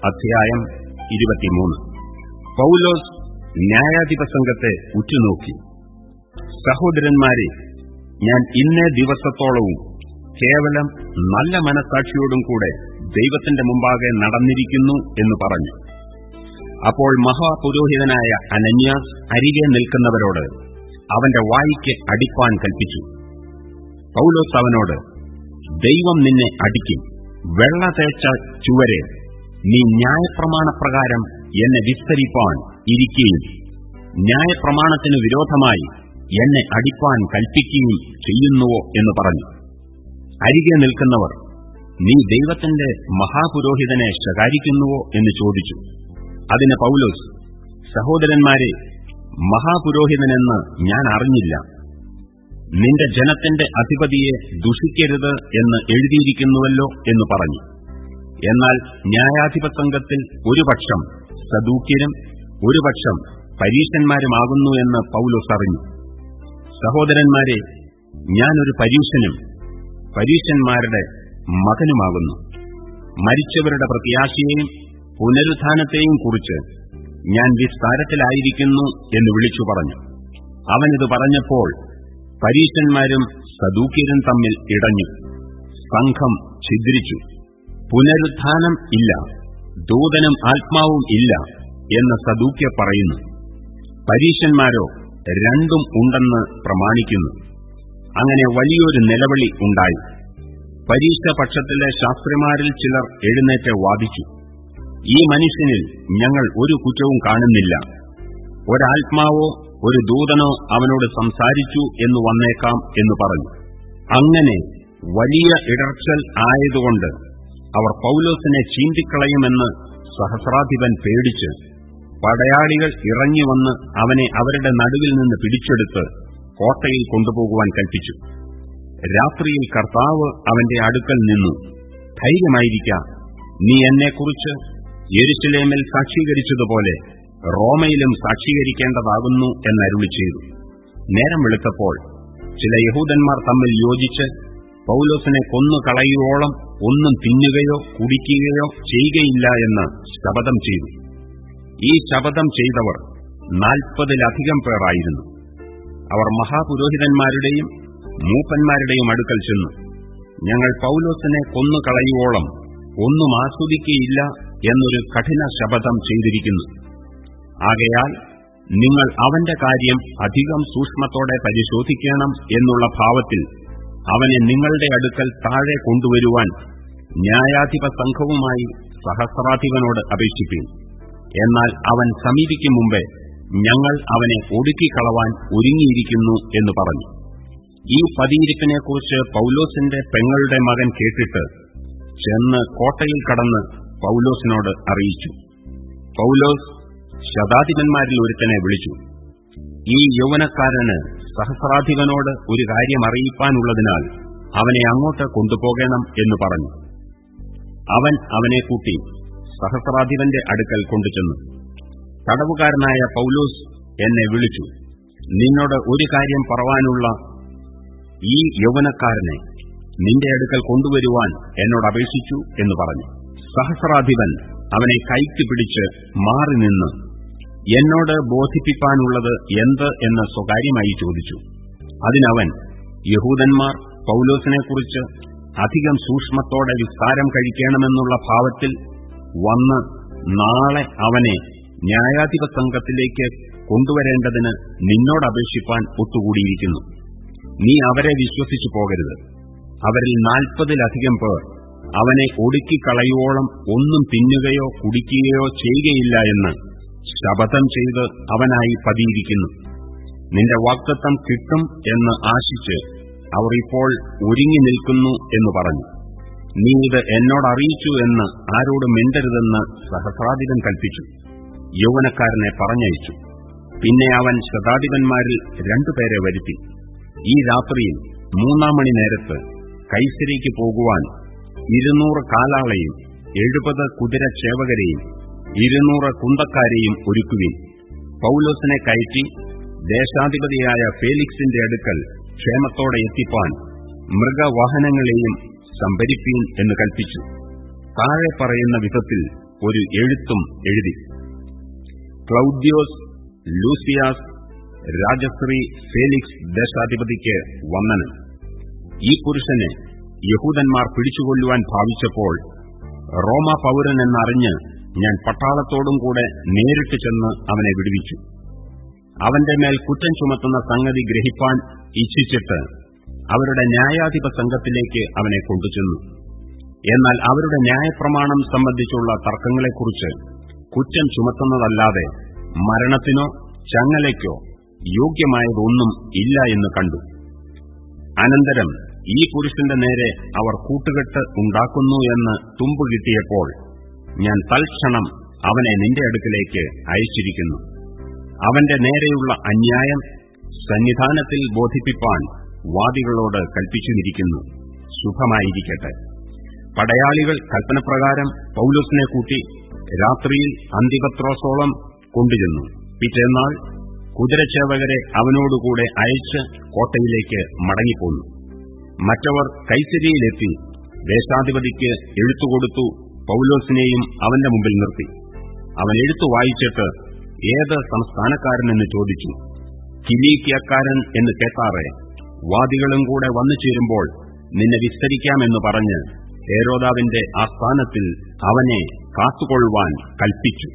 അധ്യായം ഇരുപത്തിമൂന്ന്. പൌലോസ് ന്യായാധിപ സംഘത്തെ ഉറ്റുനോക്കി. സഹോദരന്മാരെ ഞാൻ ഇന്നേ ദിവസത്തോളവും കേവലം നല്ല മനസാക്ഷിയോടും കൂടെ ദൈവത്തിന്റെ മുമ്പാകെ നടന്നിരിക്കുന്നു എന്ന് പറഞ്ഞു. അപ്പോൾ മഹാപുരോഹിതനായ അനന്യാസ് അരികെ നിൽക്കുന്നവരോട് അവന്റെ വായിക്ക് അടിപ്പാൻ കൽപ്പിച്ചു. പൌലോസ് അവനോട് ദൈവം നിന്നെ അടിക്കും വെള്ള തേച്ച ചുവരെ നീ ന്യായപ്രമാണപ്രകാരം എന്നെ വിസ്തരിപ്പാൻ ഇരിക്കുകയും ന്യായപ്രമാണത്തിനു വിരോധമായി എന്നെ അടിപ്പാൻ കൽപ്പിക്കുകയും ചെയ്യുന്നുവോ എന്ന് പറഞ്ഞു. അരികെ നിൽക്കുന്നവർ നീ ദൈവത്തിന്റെ മഹാപുരോഹിതനെ ശകാരിക്കുന്നുവോ എന്ന് ചോദിച്ചു. അതിന് പൌലോസ് സഹോദരന്മാരെ മഹാപുരോഹിതനെന്ന് ഞാൻ അറിഞ്ഞില്ല. നിന്റെ ജനത്തിന്റെ അധിപതിയെ ദുഷിക്കരുത് എന്ന് എഴുതിയിരിക്കുന്നുവല്ലോ എന്ന് പറഞ്ഞു. എന്നാൽ ന്യായാധിപ സംഘത്തിൽ ഒരുപക്ഷം സദൂക്യരും ഒരുപക്ഷം പരീശന്മാരുമാകുന്നു എന്ന് പൌലോസ് അറിഞ്ഞു. സഹോദരന്മാരെ ഞാനൊരു പരീക്ഷനും പരീശന്മാരുടെ മകനുമാകുന്നു. മരിച്ചവരുടെ പ്രത്യാശയെയും പുനരുത്ഥാനത്തെയും കുറിച്ച് ഞാൻ വിസ്താരത്തിലായിരിക്കുന്നു എന്ന് വിളിച്ചു പറഞ്ഞു. അവനിത് പറഞ്ഞപ്പോൾ പരീശന്മാരും സദൂക്യരും തമ്മിൽ ഇടഞ്ഞു. സംഘം ഛിദ്രിച്ചു. പുനരുത്ഥാനം ഇല്ല ദൂതനും ആത്മാവും ഇല്ല എന്ന് സദൂക്യ പറയുന്നു. പരീശന്മാരോ രണ്ടും ഉണ്ടെന്ന് പ്രമാണിക്കുന്നു. അങ്ങനെ വലിയൊരു നിലവിളി ഉണ്ടായി. പരീക്ഷ പക്ഷത്തിലെ ശാസ്ത്രിമാരിൽ ചിലർ എഴുന്നേറ്റ് വാദിച്ചു. ഈ മനുഷ്യനിൽ ഞങ്ങൾ ഒരു കുറ്റവും കാണുന്നില്ല. ഒരാത്മാവോ ഒരു ദൂതനോ അവനോട് സംസാരിച്ചു എന്ന് വന്നേക്കാം എന്ന് പറഞ്ഞു. അങ്ങനെ വലിയ ഇടർച്ചൽ ആയതുകൊണ്ട് അവർ പൌലോസിനെ ചീന്തിക്കളയുമെന്ന് സഹസ്രാധിപൻ പേടിച്ച് പടയാളികൾ ഇറങ്ങി വന്ന് അവനെ അവരുടെ നടുവിൽ നിന്ന് പിടിച്ചെടുത്ത് കോട്ടയിൽ കൊണ്ടുപോകുവാൻ കൽപ്പിച്ചു. രാത്രിയിൽ കർത്താവ് അവന്റെ അടുക്കൽ നിന്നു. ധൈര്യമായിരിക്ക. നീ എന്നെക്കുറിച്ച് യെരുശലേമിൽ സാക്ഷീകരിച്ചതുപോലെ റോമയിലും സാക്ഷീകരിക്കേണ്ടതാകുന്നു എന്നരുളി ചെയ്തു. നേരം വെളുത്തപ്പോൾ ചില യഹൂദന്മാർ തമ്മിൽ യോജിച്ച് പൌലോസിനെ കൊന്നു കളയുവോളം ഒന്നും തിന്നുകയോ കുടിക്കുകയോ ചെയ്യുകയില്ല എന്ന് ശപഥം ചെയ്തു. ഈ ശപഥം ചെയ്തവർ നാൽപ്പതിലധികം പേരായിരുന്നു. അവർ മഹാപുരോഹിതന്മാരുടെയും മൂപ്പന്മാരുടെയും അടുക്കൽ ചെന്നു. ഞങ്ങൾ പൌലോസിനെ കൊന്നുകളയുവോളം ഒന്നും ആസ്വദിക്കുകയില്ല എന്നൊരു കഠിന ശപഥം ചെയ്തിരിക്കുന്നു. ആകയാൽ നിങ്ങൾ അവന്റെ കാര്യം അധികം സൂക്ഷ്മത്തോടെ പരിശോധിക്കണം എന്നുള്ള ഭാവത്തിൽ അവനെ നിങ്ങളുടെ അടുക്കൽ താഴെ കൊണ്ടുവരുവാൻ ന്യായാധിപ സംഘവുമായി സഹസ്രാധിപനോട് അപേക്ഷിക്കും എന്നാൽ അവൻ സമീപിക്കും മുമ്പേ ഞങ്ങൾ അവനെ ഒടുക്കിക്കളവാൻ ഒരുങ്ങിയിരിക്കുന്നു എന്ന് പറഞ്ഞു. ഈ പതിയിരിപ്പിനെക്കുറിച്ച് പൌലോസിന്റെ പെങ്ങളുടെ മകൻ കേട്ടിട്ട് ചെന്ന് കോട്ടയിൽ കടന്ന് പൌലോസിനോട് അറിയിച്ചു. പൌലോസ് ശതാധിപന്മാരിൽ ഒരുത്തനെ വിളിച്ചു. ഈ യൗവനക്കാരന് സഹസ്രാധിപനോട് ഒരു കാര്യം അറിയിപ്പാനുള്ളതിനാൽ അവനെ അങ്ങോട്ട് കൊണ്ടുപോകണം എന്ന് പറഞ്ഞു. അവൻ അവനെ കൂട്ടി സഹസ്രാധിപന്റെ അടുക്കൽ കൊണ്ടുചെന്നു. തടവുകാരനായ പൌലോസ് എന്നെ വിളിച്ചു നിന്നോട് ഒരു കാര്യം പറവാനുള്ള ഈ യൗവനക്കാരനെ നിന്റെ അടുക്കൽ കൊണ്ടുവരുവാൻ എന്നോട് അപേക്ഷിച്ചു എന്ന് പറഞ്ഞു. സഹസ്രാധിപൻ അവനെ കൈക്ക് പിടിച്ച് മാറി നിന്ന് എന്നോട് ബോധിപ്പിക്കാനുള്ളത് എന്ത് എന്ന് സ്വകാര്യമായി ചോദിച്ചു. അതിനവൻ യഹൂദന്മാർ പൌലോസിനെക്കുറിച്ച് അധികം സൂക്ഷ്മത്തോടെ വിസ്താരം കഴിക്കണമെന്നുള്ള ഭാവത്തിൽ വന്ന് നാളെ അവനെ ന്യായാധിപ സംഘത്തിലേക്ക് കൊണ്ടുവരേണ്ടതിന് നിന്നോട് അപേക്ഷിപ്പാൻ ഒത്തുകൂടിയിരിക്കുന്നു. നീ അവരെ വിശ്വസിച്ചു പോകരുത്. അവരിൽ നാൽപ്പതിലധികം പേർ അവനെ ഒടുക്കിക്കളയുവോളം ഒന്നും തിന്നുകയോ കുടിക്കുകയോ ചെയ്യുകയില്ല എന്ന് ശപഥം ചെയ്ത് അവനായി പതിയിരിക്കുന്നു. നിന്റെ വാക്തത്വം കിട്ടും എന്ന് ആശിച്ച് അവർ ഇപ്പോൾ ഒരുങ്ങി നിൽക്കുന്നു എന്ന് പറഞ്ഞു. നീ ഇത് എന്നോട് അറിയിച്ചു എന്ന് ആരോട് മിണ്ടരുതെന്ന് സഹസ്രാധിപൻ കൽപ്പിച്ചു. യൗവനക്കാരനെ പറഞ്ഞയച്ചു. പിന്നെ അവൻ ശതാധിപന്മാരിൽ രണ്ടുപേരെ വരുത്തി. ഈ രാത്രിയിൽ മൂന്നാം മണി നേരത്ത് കൈസരിക്ക് പോകുവാൻ ഇരുന്നൂറ് കാലാളെയും എഴുപത് കുതിരച്ചേവകരെയും ഇരുന്നൂറ് കുന്തക്കാരെയും ഒരുക്കുവിൻ. പൌലോസിനെ കയറ്റി ദേശാധിപതിയായ ഫേലിക്സിന്റെ അടുക്കൽ ക്ഷേമത്തോടെ എത്തിപ്പാൻ മൃഗവാഹനങ്ങളെയും സംഭരിപ്പീൻ എന്ന് കൽപ്പിച്ചു. താഴെ പറയുന്ന വിധത്തിൽ ഒരു എഴുത്തും എഴുതി. ക്ലൌദ്യോസ് ലൂസിയാസ് രാജശ്രീ ഫേലിക്സ് ദേശാധിപതിക്ക് വന്ദനം. ഈ പുരുഷനെ യഹൂദന്മാർ പിടിച്ചുകൊല്ലുവാൻ ഭാവിച്ചപ്പോൾ റോമ പൌരൻ എന്നറിഞ്ഞ് ഞാൻ പട്ടാളത്തോടും കൂടെ നേരിട്ട് ചെന്ന് അവനെ വിടുവിച്ചു. അവന്റെ മേൽ കുറ്റം ചുമത്തുന്ന സംഗതി ഗ്രഹിപ്പാൻ ഇച്ഛിച്ചിട്ട് അവരുടെ ന്യായാധിപ സംഘത്തിലേക്ക് അവനെ കൊണ്ടുചെന്നു. എന്നാൽ അവരുടെ ന്യായപ്രമാണം സംബന്ധിച്ചുള്ള തർക്കങ്ങളെക്കുറിച്ച് കുറ്റം ചുമത്തുന്നതല്ലാതെ മരണത്തിനോ ചങ്ങലയ്ക്കോ യോഗ്യമായതൊന്നും ഇല്ല എന്ന് കണ്ടു. അനന്തരം ഈ പുരുഷന്റെ നേരെ അവർ കൂട്ടുകെട്ട് ഉണ്ടാക്കുന്നു എന്ന് തുമ്പ് കിട്ടിയപ്പോൾ ഞാൻ തൽക്ഷണം അവനെ നിന്റെ അടുക്കിലേക്ക് അയച്ചിരിക്കുന്നു. അവന്റെ നേരെയുള്ള അന്യായം സന്നിധാനത്തിൽ ബോധിപ്പിപ്പാൻ വാദികളോട് കൽപ്പിച്ചുമിരിക്കുന്നു. ശുഭമായിരിക്കട്ടെ പടയാളികൾ കൽപ്പനപ്രകാരം പൌലോസിനെ കൂട്ടി രാത്രിയിൽ അന്തിപത്രോസോളം കൊണ്ടുചെന്നു. പിറ്റേന്നാൾ കുതിരച്ചേവകരെ അവനോടുകൂടെ അയച്ച് കോട്ടയിലേക്ക് മടങ്ങിപ്പോന്നു. മറ്റവർ കൈസരിയിലെത്തി ദേശാധിപതിക്ക് എഴുത്തുകൊടുത്തു പൌലോസിനെയും അവന്റെ മുമ്പിൽ നിർത്തി. അവൻ എഴുത്തു വായിച്ചിട്ട് ഏത് സംസ്ഥാനക്കാരനെന്ന് ചോദിച്ചു. കിലീക്കിയക്കാരൻ എന്ന് കേട്ടാറെ വാദികളും കൂടെ വന്നു ചേരുമ്പോൾ നിന്നെ വിസ്തരിക്കാമെന്ന് പറഞ്ഞ് ഹേരോദാവിന്റെ ആസ്ഥാനത്തിൽ അവനെ കാത്തുകൊള്ളുവാൻ കൽപ്പിച്ചു.